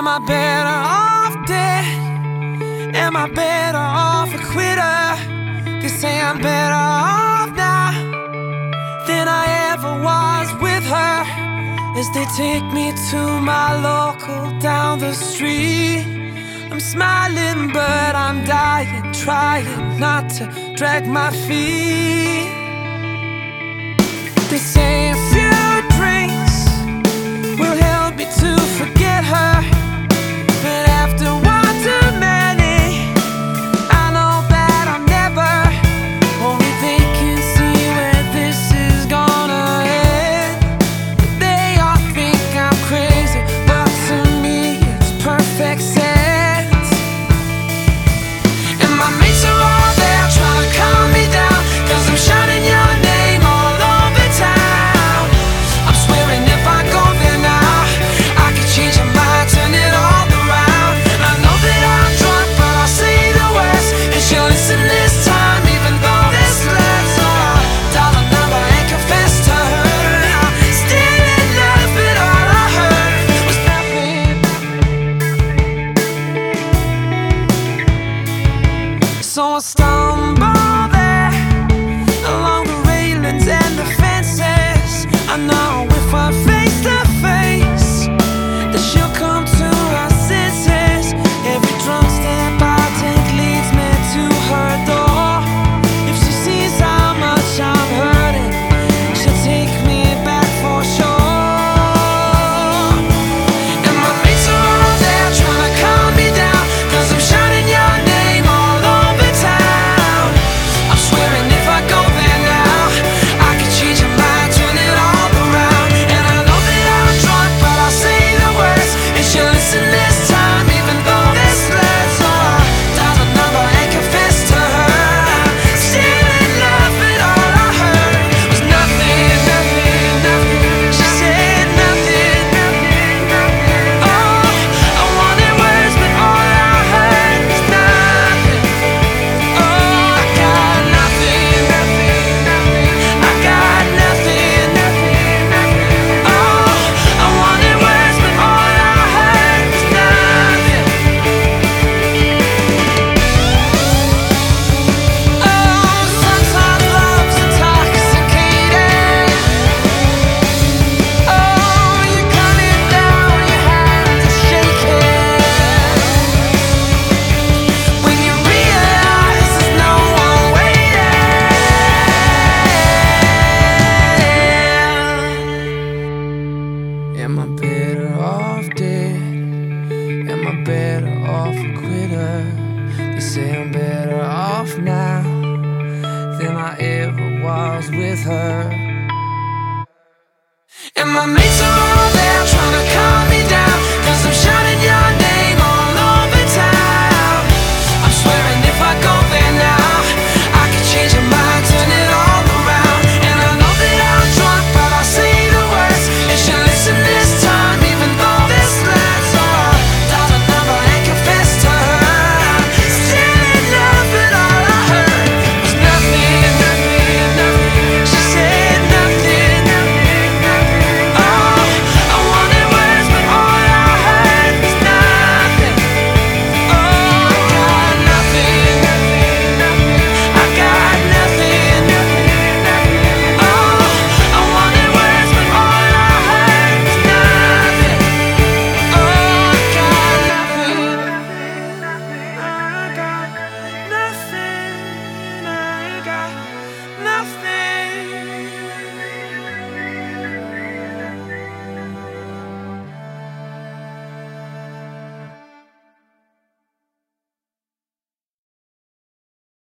Am I better off dead? Am I better off a quitter? They say I'm better off now than I ever was with her. As they take me to my local down the street, I'm smiling, but I'm dying, trying not to drag my feet. They say if you am better off now than I ever was with her. Am I?